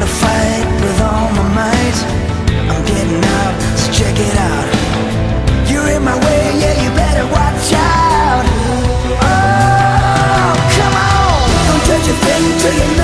try to fight with all my might. I'm getting out, so check it out. You're in my way, yeah, you better watch out. Oh, come on. Don't touch a thing till you